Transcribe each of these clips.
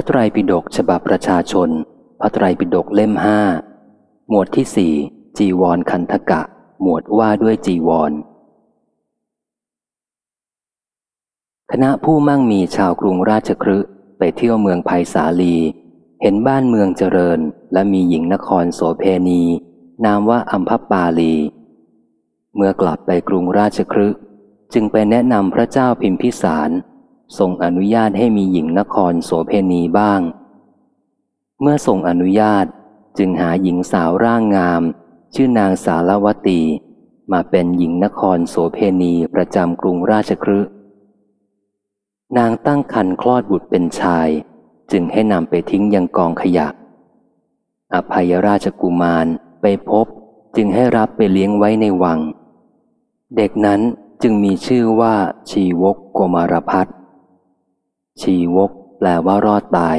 ระไตรปิฎกฉบับประชาชน พระไตรปิฎกเล่มห้าหมวดที่สี่จีวรคันธกะ หมวดว่าด้วยจีวร คณะผู้มั่งมีชาวกรุงราชครึไปเที่ยวเมืองไผ่สาลี เห็นบ้านเมืองเจริญ และมีหญิงนครโสเพณี นามว่าอัมพปาลี เมื่อกลับไปกรุงราชครึจึงไปแนะนำพระเจ้าพิมพิสาร ทรงอนุญาตให้มีหญิงนครโสเพณีบ้าง เมื่อทรงอนุญาตจึงหาหญิงสาวร่างงาม ชื่อนางสารวตี มาเป็นหญิงนครโสเพณีประจำกรุงราชครึนางตั้งคันคลอดบุตรเป็นชาย จึงให้นำไปทิ้งยังกองขยะ อภัยราชกุมารไปพบจึงให้รับไปเลี้ยงไว้ในวัง เด็กนั้นจึงมีชื่อว่าชีวกโกมารพัฒ ชีวก แปลว่ารอดตาย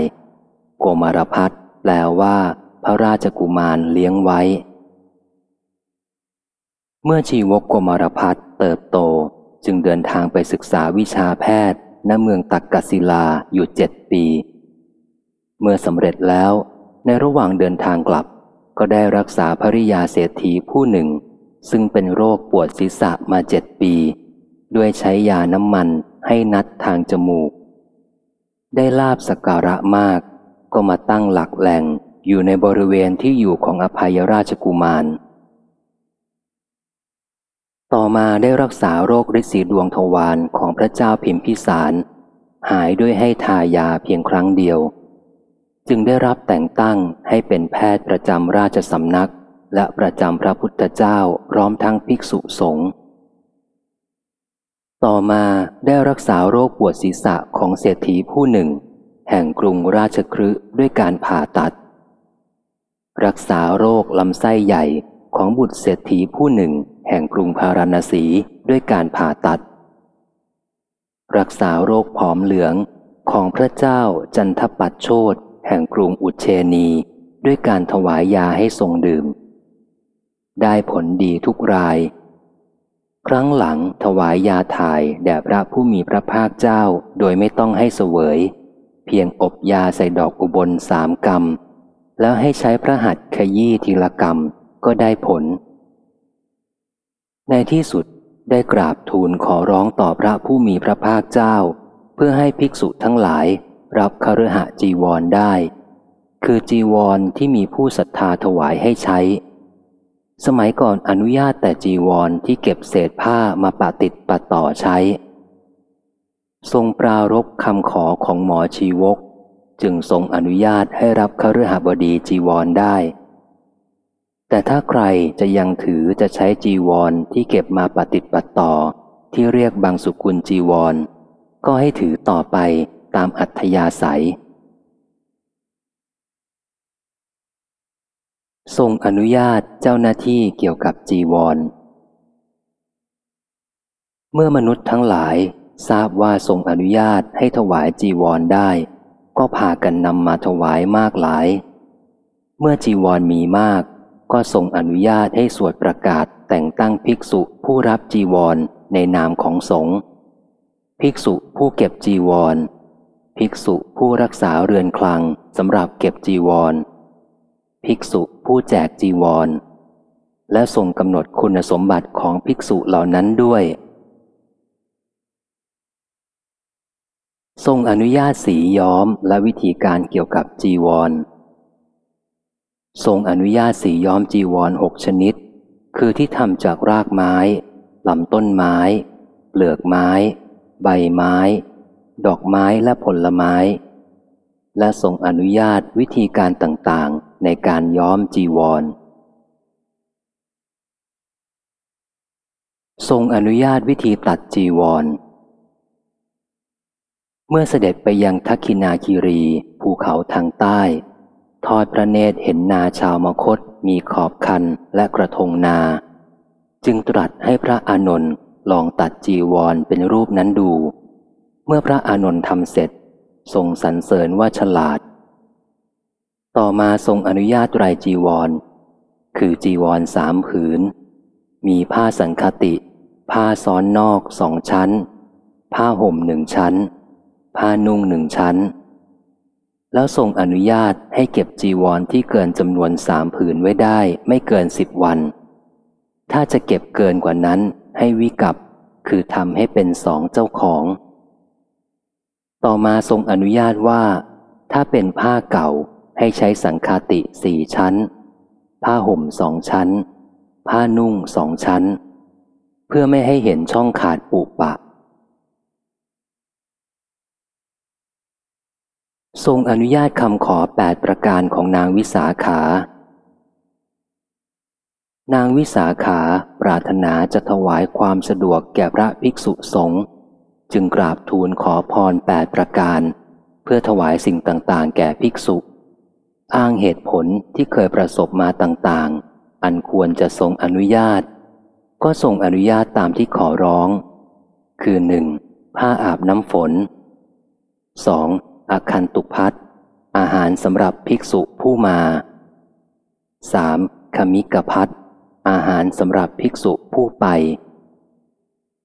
โกมารพัฒแปลว่า พระราชกุมารเลี้ยงไว้ เมื่อชีวกโกมารพัฒเติบโตจึงเดินทางไปศึกษาวิชาแพทย์ณเมืองตักกศิลาอยู่เจ็ดปี เมื่อสำเร็จแล้ว ในระหว่างเดินทางกลับ ก็ได้รักษาภริยาเศรษฐีผู้หนึ่ง ซึ่งเป็นโรคปวดศีรษะมาเจ็ดปี ด้วยใช้ยาน้ำมันให้นัดทางจมูก ได้ลาบสการะมาก ก็มาตั้งหลักแหล่งอยู่ในบริเวณที่อยู่ของอภัยราชกุมาร ต่อมาได้รักษาโรคฤทธิ์สีดวงทวารของพระเจ้าพิมพิสาร หายด้วยให้ทายาเพียงครั้งเดียว จึงได้รับแต่งตั้งให้เป็นแพทย์ประจำราชสำนัก และประจำพระพุทธเจ้าพร้อมทั้งภิกษุสงฆ์ ต่อมาได้รักษาโรคปวดศีรษะของเศรษฐีผู้หนึ่ง แห่งกรุงราชครืด้วยการผ่าตัด รักษาโรคลำไส้ใหญ่ของบุตรเศรษฐีผู้หนึ่ง แห่งกรุงพาราณสีด้วยการผ่าตัด รักษาโรคผอมเหลืองของพระเจ้าจันทปัตโชตแห่งกรุงอุเชนี ด้วยการถวายยาให้ทรงดื่ม ได้ผลดีทุกราย ครั้งหลังถวายยาถ่ายแด่พระผู้มีพระภาคเจ้าโดยไม่ต้องให้เสวย เพียงอบยาใส่ดอกอุบลสามกรรม แล้วให้ใช้พระหัตถ์ขยี้ทีละกรรมก็ได้ผล ในที่สุดได้กราบทูลขอร้องต่อพระผู้มีพระภาคเจ้า เพื่อให้ภิกษุทั้งหลายรับคฤหะจีวรได้ คือจีวรที่มีผู้ศรัทธาถวายให้ใช้ สมัยก่อนอนุญาตแต่จีวรที่เก็บเศษผ้ามาปะติดปะต่อใช้ ทรงปรารบคำขอของหมอชีวก จึงทรงอนุญาตให้รับคฤหบดีจีวรได้ แต่ถ้าใครจะยังถือจะใช้จีวรที่เก็บมาปะติดปะต่อ ที่เรียกบางสุกุลจีวร ก็ให้ถือต่อไปตามอัธยาศัย ทรงอนุญาตเจ้าหน้าที่เกี่ยวกับจีวร เมื่อมนุษย์ทั้งหลายทราบว่าทรงอนุญาตให้ถวายจีวรได้ ก็พากันนำมาถวายมากหลาย เมื่อจีวรมีมาก ก็ทรงอนุญาตให้สวดประกาศแต่งตั้งภิกษุผู้รับจีวรในนามของสงฆ์ภิกษุผู้เก็บจีวร ภิกษุผู้รักษาเรือนคลังสำหรับเก็บจีวร ภิกษุผู้แจกจีวร และทรงกำหนดคุณสมบัติของภิกษุเหล่านั้นด้วย ทรงอนุญาตสีย้อมและวิธีการเกี่ยวกับจีวร ทรงอนุญาตสีย้อมจีวรหกชนิด คือที่ทำจากรากไม้ลำต้นไม้ เปลือกไม้ ใบไม้ ดอกไม้และผลไม้ และทรงอนุญาตวิธีการต่างๆ ในการย้อมจีวร ทรงอนุญาตวิธีตัดจีวร เมื่อเสด็จไปยังทักคินาคีรีภูเขาทางใต้ ทอดพระเนตรเห็นนาชาวมคตมีขอบคันและกระทงนา จึงตรัสให้พระอานนท์ลองตัดจีวรเป็นรูปนั้นดู เมื่อพระอานนท์ทำเสร็จทรงสรรเสริญว่าฉลาด ต่อมาทรงอนุญาตไรจีวร คือจีวรสามผืน มีผ้าสังคติ ผ้าซ้อนนอกสองชั้น ผ้าห่มหนึ่งชั้น ผ้านุ่งหนึ่งชั้น แล้วทรงอนุญาตให้เก็บจีวรที่เกินจำนวนสามผืนไว้ได้ไม่เกินสิบวัน ถ้าจะเก็บเกินกว่านั้นให้วิกับ คือทำให้เป็นสองเจ้าของ ต่อมาทรงอนุญาตว่า ถ้าเป็นผ้าเก่า ให้ใช้สังคาติสี่ชั้น ผ้าห่มสองชั้น ผ้านุ่งสองชั้น เพื่อไม่ให้เห็นช่องขาดปุปะ ทรงอนุญาตคำขอแปดประการของนางวิสาขา นางวิสาขาปรารถนาจะถวายความสะดวกแก่พระภิกษุสงฆ์จึงกราบทูลขอพรแปดประการ เพื่อถวายสิ่งต่างๆ แก่ภิกษุ อ้างเหตุผลที่เคยประสบมาต่างๆ อันควรจะทรงอนุญาต ก็ทรงอนุญาตตามที่ขอร้อง คือหนึ่งผ้าอาบน้ำฝน 2. อาคันตุพัดอาหารสำหรับภิกษุผู้มา 3. คมิกพัดอาหารสำหรับภิกษุผู้ไป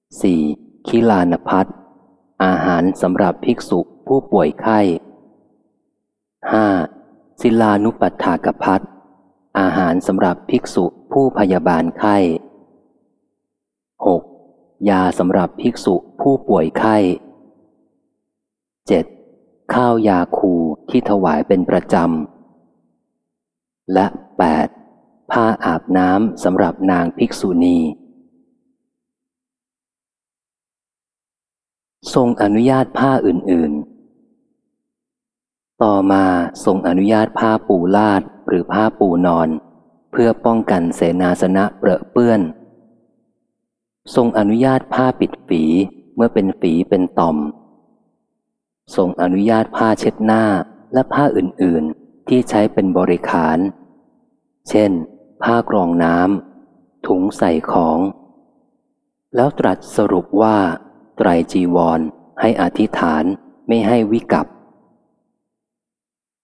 4. คิลานพัดอาหารสำหรับภิกษุผู้ป่วยไข้ 5. ศิลานุปัฏฐากพัดอาหารสำหรับภิกษุผู้พยาบาลไข้ 6. ยาสำหรับภิกษุผู้ป่วยไข้ 7. ข้าวยาคูที่ถวายเป็นประจำ และ 8. ผ้าอาบน้ำสำหรับนางภิกษุณี ทรงอนุญาตผ้าอื่น ๆ ต่อมาทรงอนุญาตผ้าปูลาดหรือผ้าปูนอน เพื่อป้องกันเสนาสนะเปรอะเปื้อน ทรงอนุญาตผ้าปิดฝีเมื่อเป็นฝีเป็นต่อม ทรงอนุญาตผ้าเช็ดหน้าและผ้าอื่นๆ ที่ใช้เป็นบริขาร เช่น ผ้ากรองน้ำถุงใส่ของ แล้วตรัสสรุปว่า ไตรจีวรให้อธิษฐานไม่ให้วิกับ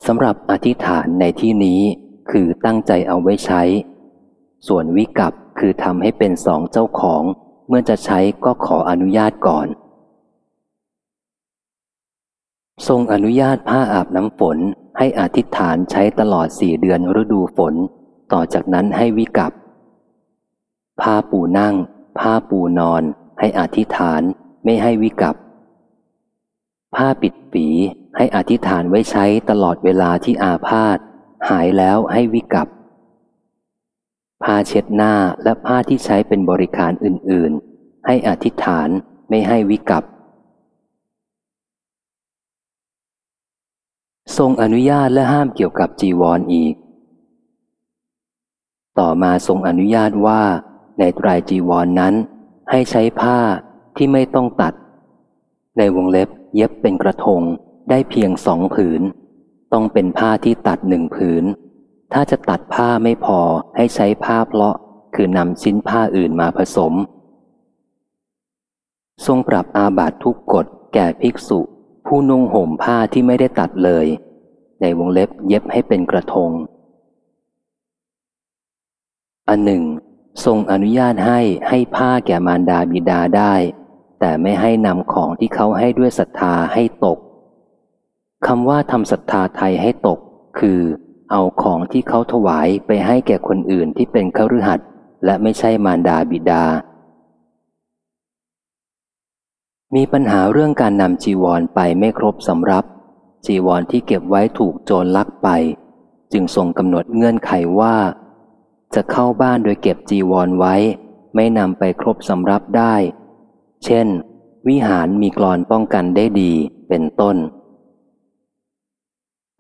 สำหรับอธิษฐานในที่นี้คือตั้งใจเอาไว้ใช้ ส่วนวิกับคือทำให้เป็นสองเจ้าของ เมื่อจะใช้ก็ขออนุญาตก่อน ทรงอนุญาตผ้าอาบน้ำฝนให้อธิษฐานใช้ตลอดสี่เดือนฤดูฝน ต่อจากนั้นให้วิกับผ้าปูนั่ง ผ้าปูนอน ให้อธิษฐานไม่ให้วิกับผ้าปิดปี ให้อธิษฐานไว้ใช้ตลอดเวลาที่อาพาธหายแล้วให้วิกับผ้าเช็ดหน้าและผ้าที่ใช้เป็นบริการอื่น ๆ ให้อธิษฐานไม่ให้วิกับ ทรงอนุญาตและห้ามเกี่ยวกับจีวรออีก ต่อมาทรงอนุญาตว่า ในตรายจีวรนนั้น ให้ใช้ผ้าที่ไม่ต้องตัด ในวงเล็บเย็บเป็นกระทง ได้เพียงสองผืน ต้องเป็นผ้าที่ตัดหนึ่งผืน ถ้าจะตัดผ้าไม่พอให้ใช้ผ้าเพลาะ คือนำชิ้นผ้าอื่นมาผสม ทรงปรับอาบัตทุกกฎแก่ภิกษุ ผู้นุ่งห่มผ้าที่ไม่ได้ตัดเลย ในวงเล็บเย็บให้เป็นกระทง อันหนึ่ง ทรงอนุญาตให้ให้ผ้าแก่มารดาบิดาได้ แต่ไม่ให้นำของที่เขาให้ด้วยศรัทธาให้ตก คำว่าทำศรัทธาไทยให้ตก คือ เอาของที่เขาถวายไปให้แก่คนอื่นที่เป็นขรือหัดและไม่ใช่มารดาบิดา มีปัญหาเรื่องการนำจีวรไปไม่ครบสำรับ จีวรที่เก็บไว้ถูกโจรลักไป จึงทรงกำหนดเงื่อนไขว่า จะเข้าบ้านโดยเก็บจีวรไว้ ไม่นำไปครบสำรับได้ เช่น วิหารมีกรอนป้องกันได้ดีเป็นต้น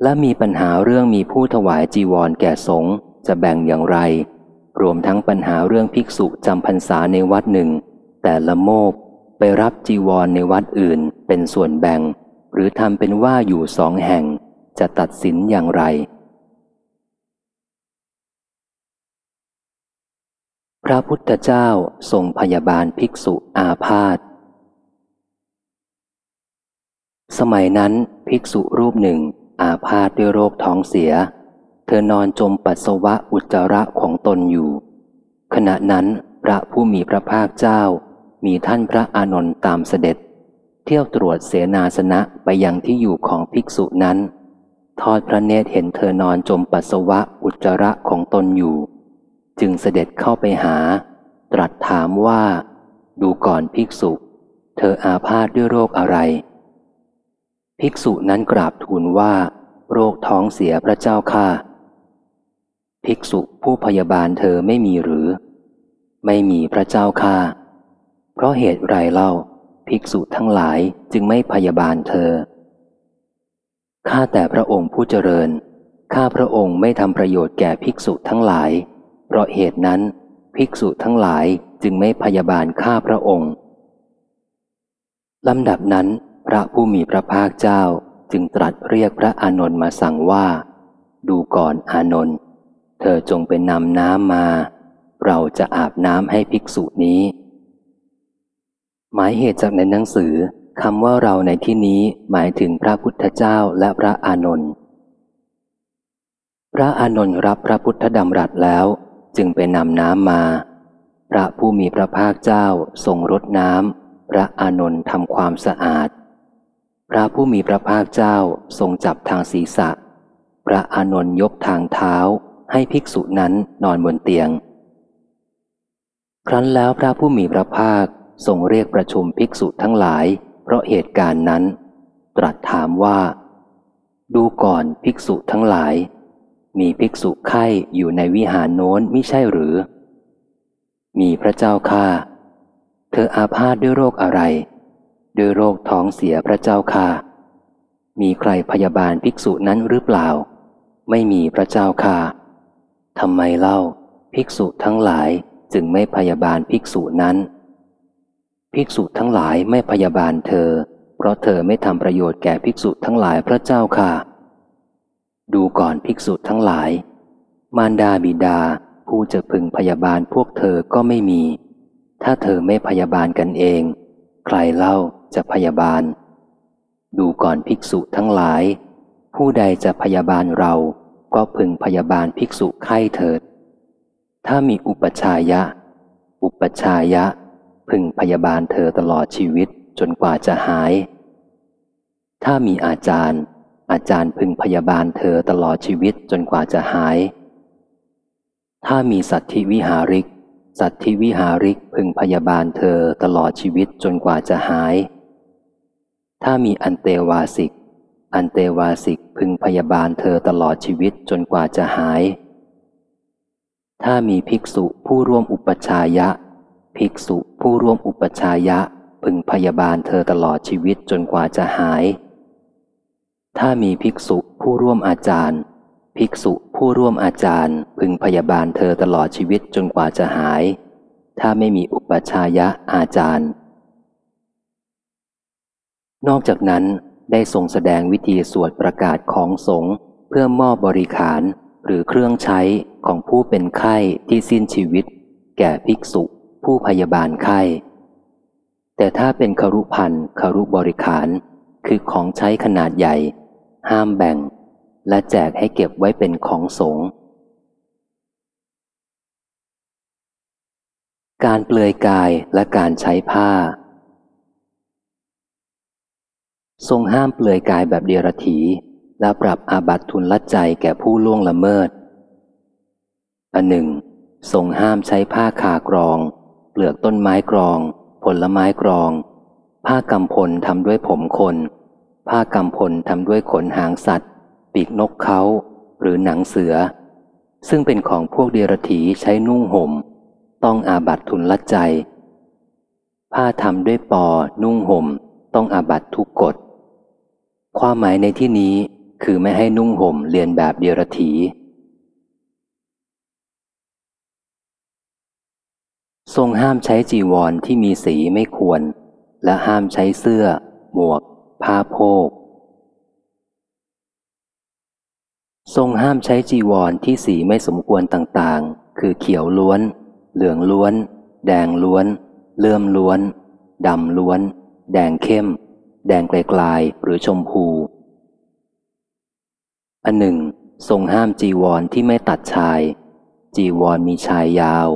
และมีปัญหาเรื่องมีผู้ถวายจีวรแก่สงฆ์จะแบ่งอย่างไร รวมทั้งปัญหาเรื่องภิกษุจำพรรษาในวัดหนึ่ง แต่ละโมบไปรับจีวรในวัดอื่นเป็นส่วนแบ่ง หรือทำเป็นว่าอยู่สองแห่ง จะตัดสินอย่างไร พระพุทธเจ้าทรงพยาบาลภิกษุอาพาธสมัยนั้นภิกษุรูปหนึ่ง อาพาธด้วยโรคท้องเสีย เธอนอนจมปัสสาวะอุจจาระของตนอยู่ ขณะนั้นพระผู้มีพระภาคเจ้า มีท่านพระอานนท์ตามเสด็จ เที่ยวตรวจเสนาสนะไปยังที่อยู่ของภิกษุนั้น ทอดพระเนตรเห็นเธอนอนจมปัสสาวะอุจจาระของตนอยู่ จึงเสด็จเข้าไปหา ตรัสถามว่า ดูก่อนภิกษุ เธออาพาธด้วยโรคอะไร ภิกษุนั้นกราบทูลว่า โรคท้องเสียพระเจ้าค่ะภิกษุผู้พยาบาลเธอไม่มีหรือ ไม่มีพระเจ้าค่ะเพราะเหตุไรเล่า ภิกษุทั้งหลายจึงไม่พยาบาลเธอ ข้าแต่พระองค์ผู้เจริญ ข้าพระองค์ไม่ทำประโยชน์แก่ภิกษุทั้งหลาย เพราะเหตุนั้น ภิกษุทั้งหลายจึงไม่พยาบาลข้าพระองค์ลำดับนั้น พระผู้มีพระภาคเจ้าจึงตรัสเรียกพระอานนท์มาสั่งว่า ดูก่อนอานนท์เธอจงเป็นำน้ำมา เราจะอาบน้ำให้ภิกษุนี้ หมายเหตุจากในหนังสือคำว่าเราในที่นี้หมายถึงพระพุทธเจ้าและพระอานนท์พระอานนท์รับพระพุทธดำรัสแล้ว จึงไปนำน้ำมา พระผู้มีพระภาคเจ้าทรงรดน้ำพระอานนท์ทำความสะอาด ระผู้มีพระภาคเจ้าทรงจับทางศีรษะ พระอานนท์ยกทางเท้าให้ภิกษุนั้นนอนบนเตียง ครั้นแล้วพระผู้มีพระภาคทรงเรียกประชุมภิกษุทั้งหลาย เพราะเหตุการณ์นั้น ตรัสถามว่า ดูก่อนภิกษุทั้งหลาย มีภิกษุไข้อยู่ในวิหารโน้นมิใช่หรือ มีพระเจ้าค่าเธออาพาธด้วยโรคอะไร ด้วยโรคท้องเสียพระเจ้าค่ามีใครพยาบาลภิกษุนั้นหรือเปล่า ไม่มีพระเจ้าค่าทำไมเล่า ภิกษุทั้งหลายจึงไม่พยาบาลภิกษุนั้น ภิกษุทั้งหลายไม่พยาบาลเธอ เพราะเธอไม่ทำประโยชน์แก่ภิกษุทั้งหลายพระเจ้าค่ะ ดูก่อนภิกษุทั้งหลาย มารดาบิดาผู้จะพึงพยาบาลพวกเธอก็ไม่มี ถ้าเธอไม่พยาบาลกันเอง ใครเล่า จะพยาบาล ดูก่อนภิกษุทั้งหลาย ผู้ใดจะพยาบาลเราก็พึงพยาบาลภิกษุไข้เถิด ถ้ามีอุปชายะ อุปชายะ พึงพยาบาลเธอตลอดชีวิตจนกว่าจะหาย ถ้ามีอาจารย์ อาจารย์พึงพยาบาลเธอตลอดชีวิตจนกว่าจะหาย ถ้ามีสัตธิวิหาริก สัตธิวิหาริกพึงพยาบาลเธอตลอดชีวิตจนกว่าจะหาย ถ้ามีอันเตวาสิก อันเตวาสิกพึงพยาบาลเธอตลอดชีวิตจนกว่าจะหาย ถ้ามีภิกษุผู้ร่วมอุปชายะ ภิกษุผู้ร่วมอุปชายะ พึงพยาบาลเธอตลอดชีวิตจนกว่าจะหาย ถ้ามีภิกษุผู้ร่วมอาจารย์ ภิกษุผู้ร่วมอาจารย์ พึงพยาบาลเธอตลอดชีวิตจนกว่าจะหาย ถ้าไม่มีอุปชายะอาจารย์ นอกจากนั้นได้ทรงแสดงวิธีสวดประกาศของสงฆ์เพื่อมอบบริขารหรือเครื่องใช้ของผู้เป็นไข้ที่สิ้นชีวิต แก่ภิกษุผู้พยาบาลไข้ แต่ถ้าเป็นคารุพันธ์คารุบริขาร คือของใช้ขนาดใหญ่ ห้ามแบ่ง และแจกให้เก็บไว้เป็นของสงฆ์การเปลือยกายและการใช้ผ้า ทรงห้ามเปลือยกายแบบเดียรถี และปรับอาบัตทุนละใจแก่ผู้ล่วงละเมิด อันหนึ่ง ทรงห้ามใช้ผ้าคากรอง เปลือกต้นไม้กรอง ผลไม้กรอง ผ้ากำพลทำด้วยผมคน ผ้ากำพลทำด้วยขนหางสัตว์ ปีกนกเขา หรือหนังเสือ ซึ่งเป็นของพวกเดียรถีใช้นุ่งหม่ม ต้องอาบัตทุนละใจ ผ้าทำด้วยปอนุ่งห่ม ต้องอาบัตทุกกฎ ความหมายในที่นี้คือไม่ให้นุ่งห่มเรียนแบบเดียรถีทรงห้ามใช้จีวรที่มีสีไม่ควร และห้ามใช้เสื้อ หมวก ผ้าโพก ทรงห้ามใช้จีวรที่สีไม่สมควรต่างๆ คือเขียวล้วน เหลืองล้วน แดงล้วน เลื่อมล้วน ดำล้วน แดงเข้ม แดงไกลๆหรือชมพู อันหนึ่ง ทรงห้ามจีวรที่ไม่ตัดชาย จีวรมีชายยาว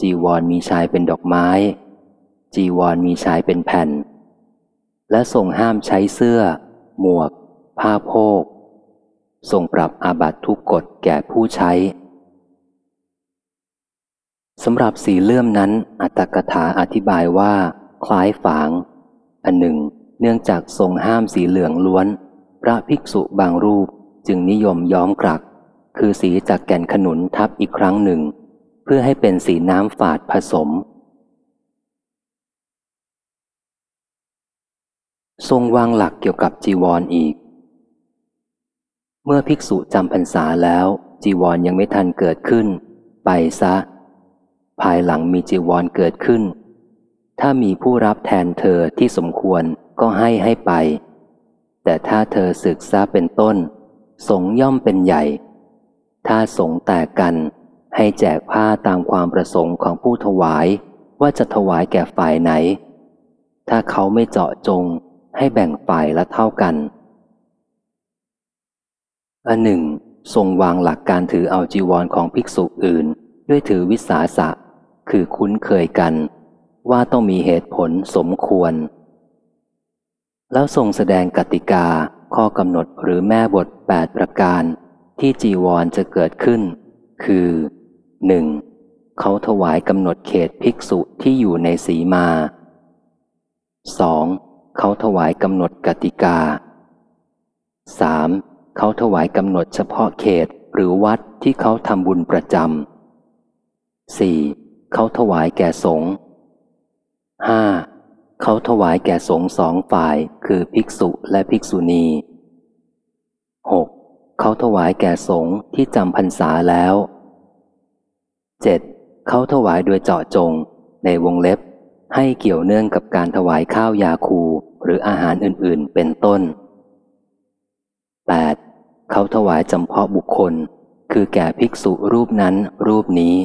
จีวรมีชายเป็นดอกไม้ จีวรมีชายเป็นแผ่น และทรงห้ามใช้เสื้อ หมวก ผ้าโพกทรงปรับอาบัตทุกกฎแก่ผู้ใช้สำหรับสีเลื่อมนั้นอัตถกถาอธิบายว่า คล้ายฝาง อันหนึ่ง เนื่องจากทรงห้ามสีเหลืองล้วน พระภิกษุบางรูปจึงนิยมย้อมกรัก คือสีจากแก่นขนุนทับอีกครั้งหนึ่ง เพื่อให้เป็นสีน้ำฝาดผสม ทรงวางหลักเกี่ยวกับจีวรออีก เมื่อภิกษุจำพรรษาแล้ว จีวรยังไม่ทันเกิดขึ้น ไปซะ ภายหลังมีจีวรเกิดขึ้น ถ้ามีผู้รับแทนเธอที่สมควร ก็ให้ให้ไป แต่ถ้าเธอศึกษาเป็นต้น สงย่อมเป็นใหญ่ ถ้าสงแตกกันให้แจกผ้าตามความประสงค์ของผู้ถวายว่าจะถวายแก่ฝ่ายไหน ถ้าเขาไม่เจาะจงให้แบ่งฝ่ายละเท่ากันอันหนึ่ง ทรงวางหลักการถือเอาจีวรของภิกษุอื่น ด้วยถือวิสาสะ คือคุ้นเคยกัน ว่าต้องมีเหตุผลสมควร แล้วทรงแสดงกติกาข้อกำหนดหรือแม่บทแปดประการ ที่จีวรจะเกิดขึ้น คือ 1. เขาถวายกำหนดเขตภิกษุที่อยู่ในสีมา 2. เขาถวายกำหนดกติกา 3. เขาถวายกำหนดเฉพาะเขตหรือวัดที่เขาทำบุญประจำ 4. เขาถวายแก่สงฆ์ เขาถวายแก่สงสองฝ่ายคือภิกษุและภิกษุณีหกเขาถวายแก่สงที่จำพรรษาแล้วเจ็ดเขาถวายโดยเจาะจง ในวงเล็บ ให้เกี่ยวเนื่องกับการถวายข้าวยาคู หรืออาหารอื่น ๆ เป็นต้น 8. เขาถวายจำเพาะบุคคล คือแก่ภิกษุรูปนั้นรูปนี้